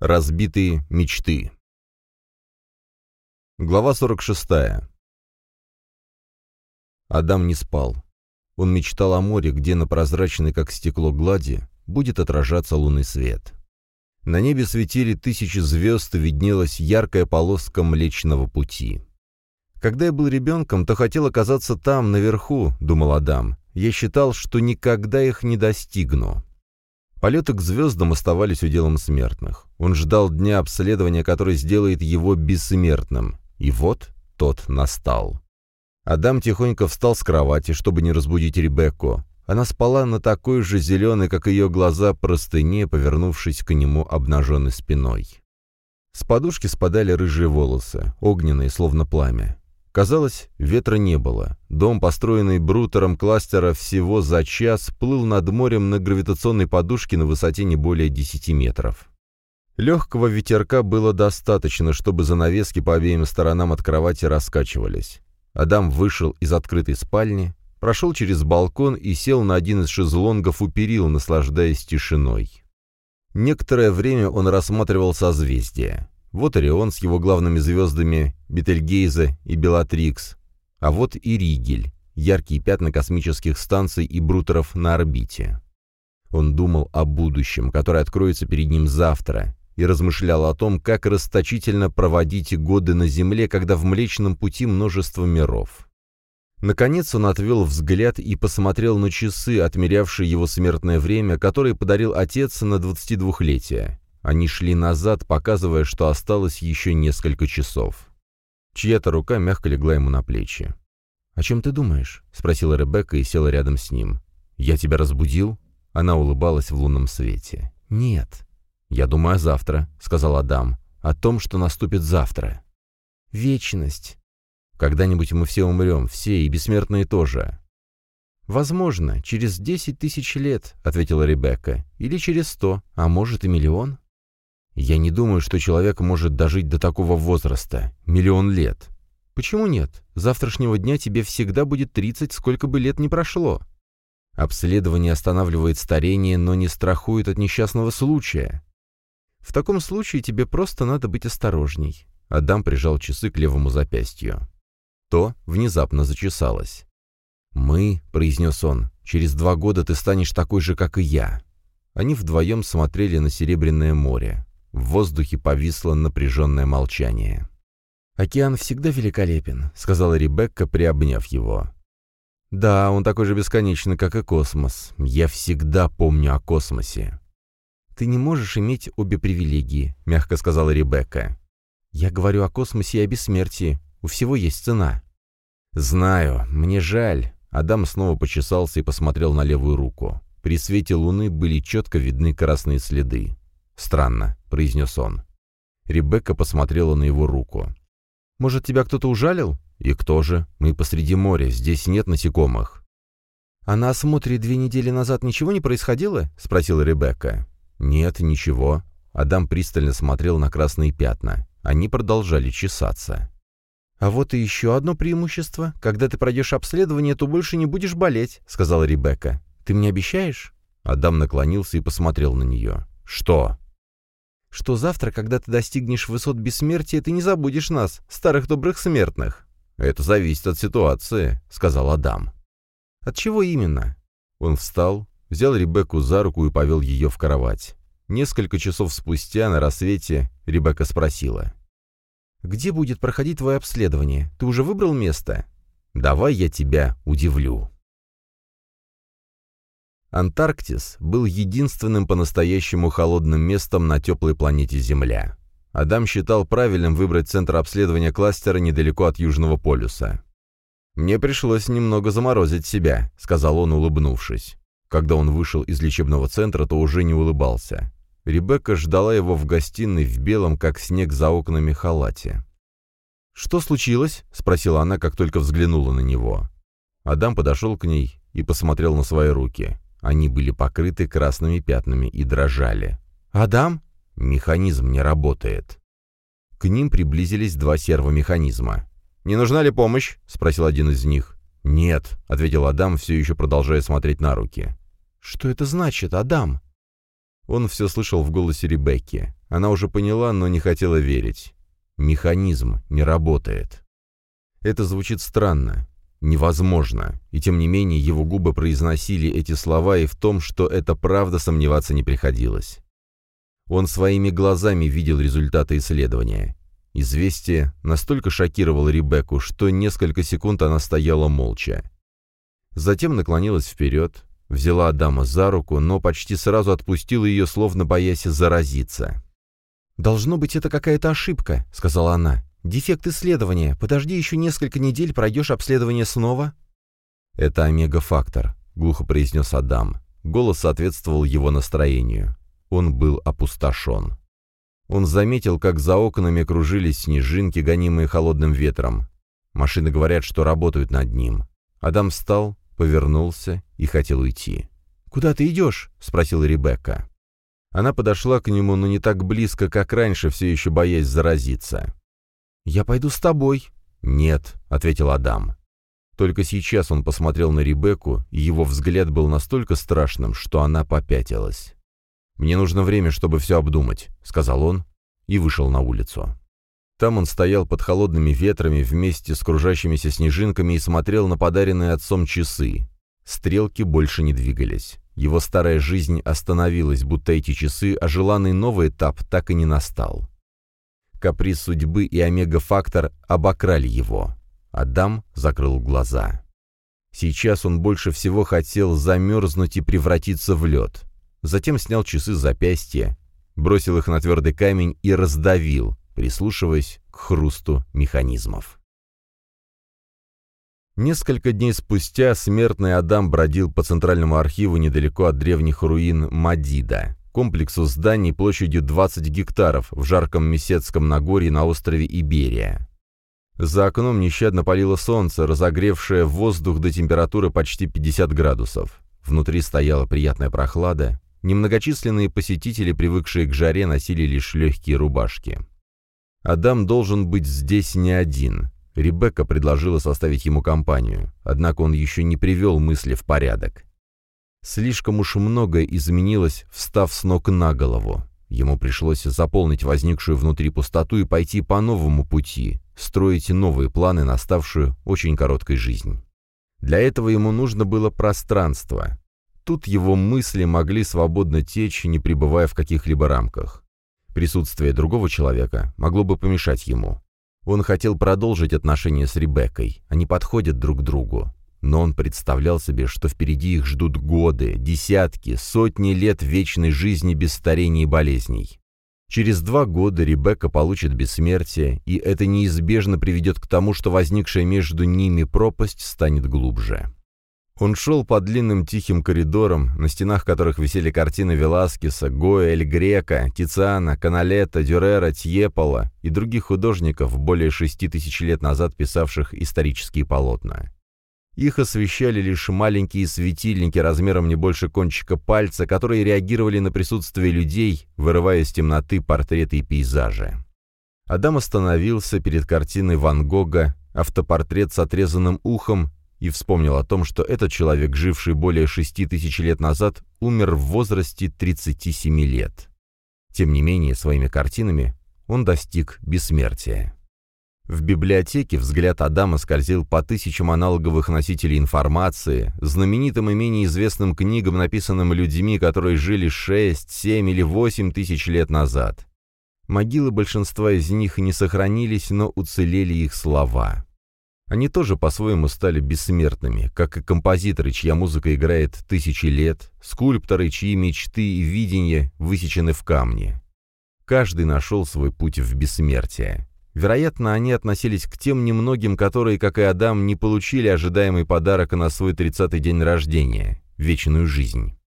Разбитые мечты. Глава 46. Адам не спал. Он мечтал о море, где на прозрачной, как стекло, глади будет отражаться лунный свет. На небе светили тысячи звезд, и виднелась яркая полоска Млечного Пути. «Когда я был ребенком, то хотел оказаться там, наверху», — думал Адам. «Я считал, что никогда их не достигну». Полеты к звездам оставались уделом смертных. Он ждал дня обследования, который сделает его бессмертным. И вот тот настал. Адам тихонько встал с кровати, чтобы не разбудить Ребекку. Она спала на такой же зеленой, как ее глаза, простыне, повернувшись к нему обнаженной спиной. С подушки спадали рыжие волосы, огненные, словно пламя. Казалось, ветра не было. Дом, построенный Брутером кластера всего за час, плыл над морем на гравитационной подушке на высоте не более 10 метров. Легкого ветерка было достаточно, чтобы занавески по обеим сторонам от кровати раскачивались. Адам вышел из открытой спальни, прошел через балкон и сел на один из шезлонгов у перил, наслаждаясь тишиной. Некоторое время он рассматривал созвездия. Вот Орион с его главными звездами Бетельгейзе и Белатрикс, а вот и Ригель, яркие пятна космических станций и брутеров на орбите. Он думал о будущем, которое откроется перед ним завтра, и размышлял о том, как расточительно проводить годы на Земле, когда в Млечном Пути множество миров. Наконец он отвел взгляд и посмотрел на часы, отмерявшие его смертное время, которые подарил отец на 22-летие. Они шли назад, показывая, что осталось еще несколько часов. Чья-то рука мягко легла ему на плечи. «О чем ты думаешь?» — спросила Ребекка и села рядом с ним. «Я тебя разбудил?» Она улыбалась в лунном свете. «Нет». «Я думаю о завтра», — сказал Адам. «О том, что наступит завтра». «Вечность». «Когда-нибудь мы все умрем, все, и бессмертные тоже». «Возможно, через десять тысяч лет», — ответила Ребекка. «Или через сто, а может и миллион». Я не думаю, что человек может дожить до такого возраста. Миллион лет. Почему нет? Завтрашнего дня тебе всегда будет 30, сколько бы лет ни прошло. Обследование останавливает старение, но не страхует от несчастного случая. В таком случае тебе просто надо быть осторожней. Адам прижал часы к левому запястью. То внезапно зачесалось. «Мы», — произнес он, — «через два года ты станешь такой же, как и я». Они вдвоем смотрели на Серебряное море. В воздухе повисло напряженное молчание. «Океан всегда великолепен», — сказала Ребекка, приобняв его. «Да, он такой же бесконечный, как и космос. Я всегда помню о космосе». «Ты не можешь иметь обе привилегии», — мягко сказала Ребекка. «Я говорю о космосе и о бессмертии. У всего есть цена». «Знаю. Мне жаль». Адам снова почесался и посмотрел на левую руку. При свете луны были четко видны красные следы. «Странно», — произнес он. Ребекка посмотрела на его руку. «Может, тебя кто-то ужалил?» «И кто же? Мы посреди моря, здесь нет насекомых». «А на осмотре две недели назад ничего не происходило?» — спросила Ребекка. «Нет, ничего». Адам пристально смотрел на красные пятна. Они продолжали чесаться. «А вот и еще одно преимущество. Когда ты пройдешь обследование, то больше не будешь болеть», — сказала Ребекка. «Ты мне обещаешь?» Адам наклонился и посмотрел на нее. «Что?» Что завтра, когда ты достигнешь высот бессмертия, ты не забудешь нас, старых добрых смертных». «Это зависит от ситуации», — сказал Адам. «От чего именно?» Он встал, взял Ребекку за руку и повел ее в кровать. Несколько часов спустя, на рассвете, Ребекка спросила. «Где будет проходить твое обследование? Ты уже выбрал место?» «Давай я тебя удивлю». Антарктис был единственным по-настоящему холодным местом на теплой планете Земля. Адам считал правильным выбрать центр обследования кластера недалеко от Южного полюса. «Мне пришлось немного заморозить себя», — сказал он, улыбнувшись. Когда он вышел из лечебного центра, то уже не улыбался. Ребекка ждала его в гостиной в белом, как снег за окнами, халате. «Что случилось?» — спросила она, как только взглянула на него. Адам подошел к ней и посмотрел на свои руки. Они были покрыты красными пятнами и дрожали. «Адам?» «Механизм не работает». К ним приблизились два сервомеханизма. «Не нужна ли помощь?» — спросил один из них. «Нет», — ответил Адам, все еще продолжая смотреть на руки. «Что это значит, Адам?» Он все слышал в голосе Ребекки. Она уже поняла, но не хотела верить. Механизм не работает. Это звучит странно, невозможно, и тем не менее его губы произносили эти слова, и в том, что это правда, сомневаться не приходилось. Он своими глазами видел результаты исследования. Известие настолько шокировало Ребекку, что несколько секунд она стояла молча. Затем наклонилась вперед, взяла Адама за руку, но почти сразу отпустила ее, словно боясь заразиться. «Должно быть, это какая-то ошибка», — сказала она. «Дефект исследования. Подожди еще несколько недель, пройдешь обследование снова». «Это омега-фактор», — глухо произнес Адам. Голос соответствовал его настроению. Он был опустошен. Он заметил, как за окнами кружились снежинки, гонимые холодным ветром. Машины говорят, что работают над ним. Адам встал, повернулся и хотел уйти. «Куда ты идешь?» — спросила Ребекка. Она подошла к нему, но не так близко, как раньше, все еще боясь заразиться. «Я пойду с тобой». «Нет», — ответил Адам. Только сейчас он посмотрел на Ребекку, и его взгляд был настолько страшным, что она попятилась. «Мне нужно время, чтобы все обдумать», — сказал он и вышел на улицу. Там он стоял под холодными ветрами вместе с кружащимися снежинками и смотрел на подаренные отцом часы. Стрелки больше не двигались. Его старая жизнь остановилась, будто эти часы, а желанный новый этап так и не настал. Каприз судьбы и омега-фактор обокрали его. Адам закрыл глаза. Сейчас он больше всего хотел замерзнуть и превратиться в лед затем снял часы с запястья, бросил их на твердый камень и раздавил, прислушиваясь к хрусту механизмов. Несколько дней спустя смертный Адам бродил по Центральному архиву недалеко от древних руин Мадида, комплексу зданий площадью 20 гектаров в жарком Месецком Нагорье на острове Иберия. За окном нещадно палило солнце, разогревшее воздух до температуры почти 50 градусов. Внутри стояла приятная прохлада, Немногочисленные посетители, привыкшие к жаре, носили лишь легкие рубашки. Адам должен быть здесь не один. Ребекка предложила составить ему компанию, однако он еще не привел мысли в порядок. Слишком уж многое изменилось, встав с ног на голову. Ему пришлось заполнить возникшую внутри пустоту и пойти по новому пути, строить новые планы на ставшую очень короткой жизнь. Для этого ему нужно было пространство. Тут его мысли могли свободно течь, не пребывая в каких-либо рамках. Присутствие другого человека могло бы помешать ему. Он хотел продолжить отношения с Ребеккой, они подходят друг другу. Но он представлял себе, что впереди их ждут годы, десятки, сотни лет вечной жизни без старения и болезней. Через два года Ребекка получит бессмертие, и это неизбежно приведет к тому, что возникшая между ними пропасть станет глубже. Он шел по длинным тихим коридорам, на стенах которых висели картины Веласкеса, Гоя, Эль Грека, Тициана, Каналета, Дюрера, Тьепола и других художников, более шести тысяч лет назад писавших исторические полотна. Их освещали лишь маленькие светильники размером не больше кончика пальца, которые реагировали на присутствие людей, вырывая из темноты портреты и пейзажи. Адам остановился перед картиной Ван Гога «Автопортрет с отрезанным ухом» и вспомнил о том, что этот человек, живший более шести тысяч лет назад, умер в возрасте 37 лет. Тем не менее, своими картинами он достиг бессмертия. В библиотеке взгляд Адама скользил по тысячам аналоговых носителей информации, знаменитым и менее известным книгам, написанным людьми, которые жили 6, 7 или 8 тысяч лет назад. Могилы большинства из них не сохранились, но уцелели их слова. Они тоже по-своему стали бессмертными, как и композиторы, чья музыка играет тысячи лет, скульпторы, чьи мечты и видения высечены в камне. Каждый нашел свой путь в бессмертие. Вероятно, они относились к тем немногим, которые, как и Адам, не получили ожидаемый подарок на свой тридцатый день рождения – вечную жизнь.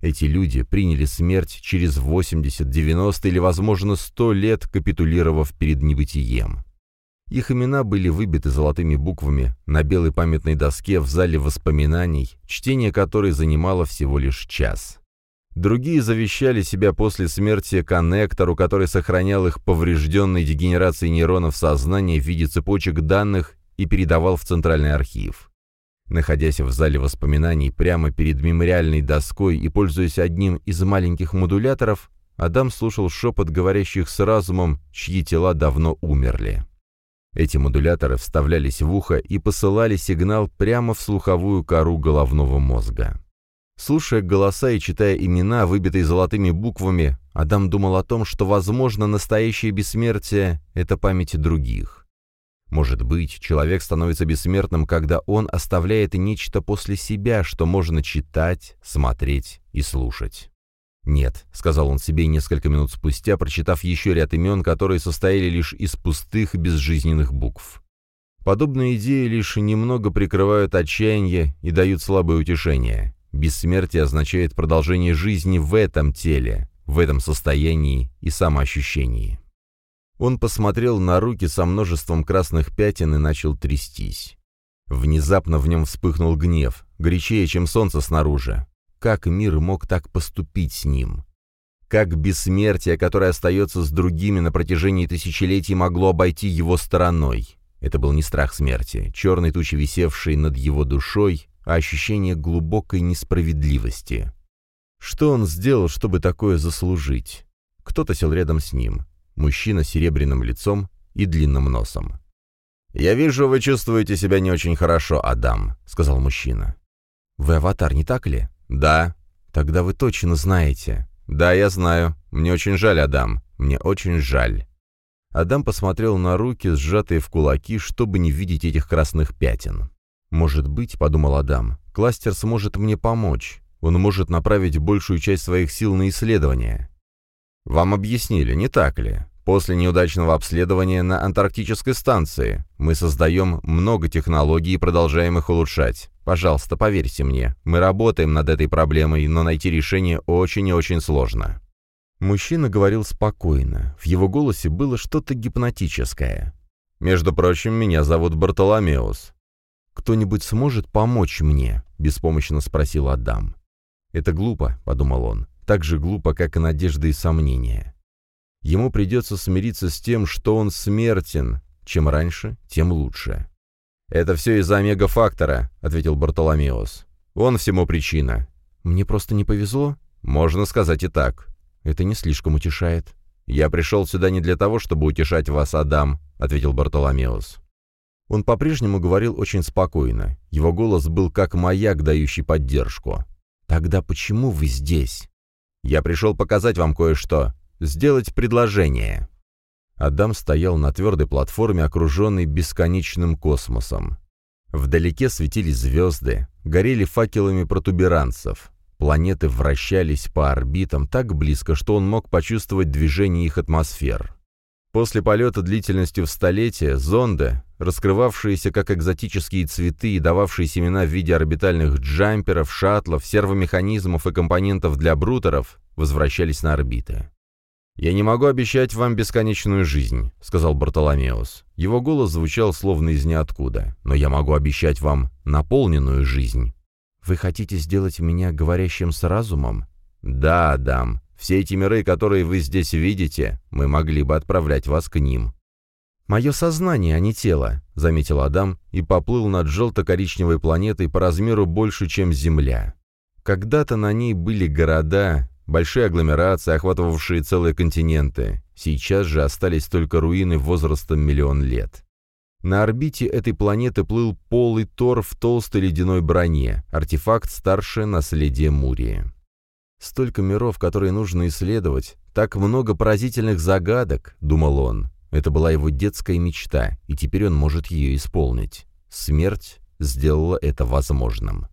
Эти люди приняли смерть через 80, 90 или, возможно, 100 лет, капитулировав перед небытием. Их имена были выбиты золотыми буквами на белой памятной доске в зале воспоминаний, чтение которой занимало всего лишь час. Другие завещали себя после смерти коннектору, который сохранял их поврежденной дегенерацией нейронов сознания в виде цепочек данных и передавал в Центральный архив. Находясь в зале воспоминаний прямо перед мемориальной доской и пользуясь одним из маленьких модуляторов, Адам слушал шепот говорящих с разумом, чьи тела давно умерли. Эти модуляторы вставлялись в ухо и посылали сигнал прямо в слуховую кору головного мозга. Слушая голоса и читая имена, выбитые золотыми буквами, Адам думал о том, что, возможно, настоящее бессмертие — это память других. Может быть, человек становится бессмертным, когда он оставляет нечто после себя, что можно читать, смотреть и слушать. «Нет», — сказал он себе несколько минут спустя, прочитав еще ряд имен, которые состояли лишь из пустых безжизненных букв. Подобные идеи лишь немного прикрывают отчаяние и дают слабое утешение. Бессмертие означает продолжение жизни в этом теле, в этом состоянии и самоощущении. Он посмотрел на руки со множеством красных пятен и начал трястись. Внезапно в нем вспыхнул гнев, горячее, чем солнце снаружи. Как мир мог так поступить с ним? Как бессмертие, которое остается с другими на протяжении тысячелетий, могло обойти его стороной? Это был не страх смерти, черной тучи, висевшей над его душой, а ощущение глубокой несправедливости. Что он сделал, чтобы такое заслужить? Кто-то сел рядом с ним. Мужчина с серебряным лицом и длинным носом. «Я вижу, вы чувствуете себя не очень хорошо, Адам», — сказал мужчина. «Вы аватар, не так ли?» «Да». «Тогда вы точно знаете». «Да, я знаю. Мне очень жаль, Адам. Мне очень жаль». Адам посмотрел на руки, сжатые в кулаки, чтобы не видеть этих красных пятен. «Может быть, — подумал Адам, — кластер сможет мне помочь. Он может направить большую часть своих сил на исследования». «Вам объяснили, не так ли? После неудачного обследования на антарктической станции мы создаем много технологий и продолжаем их улучшать. Пожалуйста, поверьте мне, мы работаем над этой проблемой, но найти решение очень и очень сложно». Мужчина говорил спокойно. В его голосе было что-то гипнотическое. «Между прочим, меня зовут Бартоломеус. «Кто-нибудь сможет помочь мне?» — беспомощно спросил Адам. «Это глупо», — подумал он, — «так же глупо, как и надежда и сомнения. Ему придется смириться с тем, что он смертен. Чем раньше, тем лучше». «Это все из-за омега-фактора», — ответил Бартоломеос. «Он всему причина». «Мне просто не повезло?» «Можно сказать и так». «Это не слишком утешает». «Я пришел сюда не для того, чтобы утешать вас, Адам», — ответил Бартоломеос. Он по-прежнему говорил очень спокойно. Его голос был как маяк, дающий поддержку. «Тогда почему вы здесь?» «Я пришел показать вам кое-что. Сделать предложение». Адам стоял на твердой платформе, окруженной бесконечным космосом. Вдалеке светились звезды, горели факелами протуберанцев. Планеты вращались по орбитам так близко, что он мог почувствовать движение их атмосфер. После полета длительностью в столетие зонды, раскрывавшиеся как экзотические цветы и дававшие семена в виде орбитальных джамперов, шаттлов, сервомеханизмов и компонентов для брутеров, возвращались на орбиты. «Я не могу обещать вам бесконечную жизнь», — сказал Бартоломеус. Его голос звучал словно из ниоткуда. «Но я могу обещать вам наполненную жизнь». «Вы хотите сделать меня говорящим с разумом?» «Да, Адам. Все эти миры, которые вы здесь видите, мы могли бы отправлять вас к ним». «Мое сознание, а не тело», — заметил Адам и поплыл над желто-коричневой планетой по размеру больше, чем Земля. Когда-то на ней были города, большие агломерации, охватывавшие целые континенты. Сейчас же остались только руины возрастом миллион лет. На орбите этой планеты плыл полый Тор в толстой ледяной броне, артефакт старшее наследие Мурии. Столько миров, которые нужно исследовать, так много поразительных загадок, думал он. Это была его детская мечта, и теперь он может ее исполнить. Смерть сделала это возможным.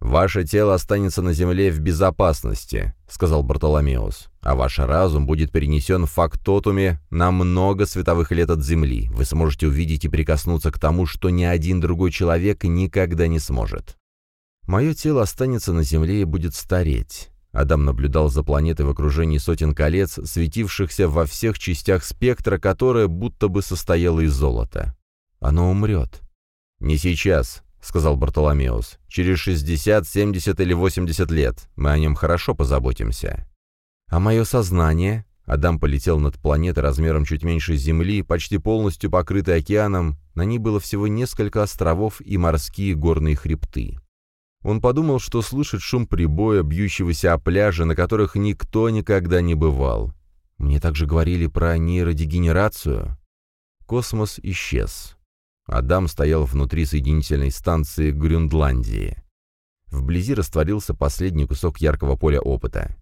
«Ваше тело останется на Земле в безопасности», — сказал Бартоломеус, «а ваш разум будет перенесен в фактотуме на много световых лет от Земли. Вы сможете увидеть и прикоснуться к тому, что ни один другой человек никогда не сможет. Мое тело останется на Земле и будет стареть. Адам наблюдал за планетой в окружении сотен колец, светившихся во всех частях спектра, которое будто бы состояло из золота. Оно умрет. «Не сейчас», — сказал Бартоломеус. «Через 60, 70 или 80 лет. Мы о нем хорошо позаботимся». «А мое сознание?» Адам полетел над планетой размером чуть меньше Земли, почти полностью покрытой океаном, на ней было всего несколько островов и морские горные хребты. Он подумал, что слышит шум прибоя, бьющегося о пляже, на которых никто никогда не бывал. Мне также говорили про нейродегенерацию. Космос исчез. Адам стоял внутри соединительной станции Грюндландии. Вблизи растворился последний кусок яркого поля опыта.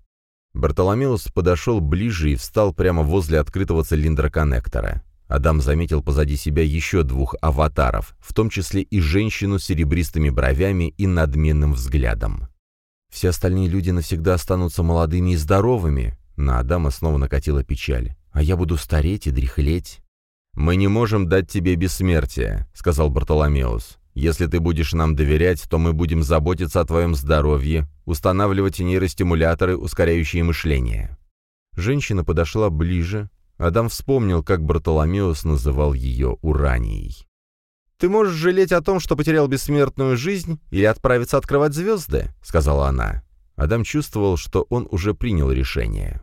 Бартоломеус подошел ближе и встал прямо возле открытого цилиндра коннектора. Адам заметил позади себя еще двух аватаров, в том числе и женщину с серебристыми бровями и надменным взглядом. Все остальные люди навсегда останутся молодыми и здоровыми. На Адама снова накатила печаль. А я буду стареть и дряхлеть. «Мы не можем дать тебе бессмертие», — сказал Бартоломеус. «Если ты будешь нам доверять, то мы будем заботиться о твоем здоровье, устанавливать нейростимуляторы, ускоряющие мышление». Женщина подошла ближе, Адам вспомнил, как Бартоломеус называл ее Уранией. «Ты можешь жалеть о том, что потерял бессмертную жизнь, или отправиться открывать звезды», — сказала она. Адам чувствовал, что он уже принял решение.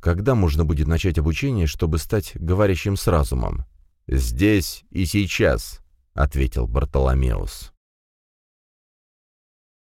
«Когда можно будет начать обучение, чтобы стать говорящим с разумом?» «Здесь и сейчас», — ответил Бартоломеус.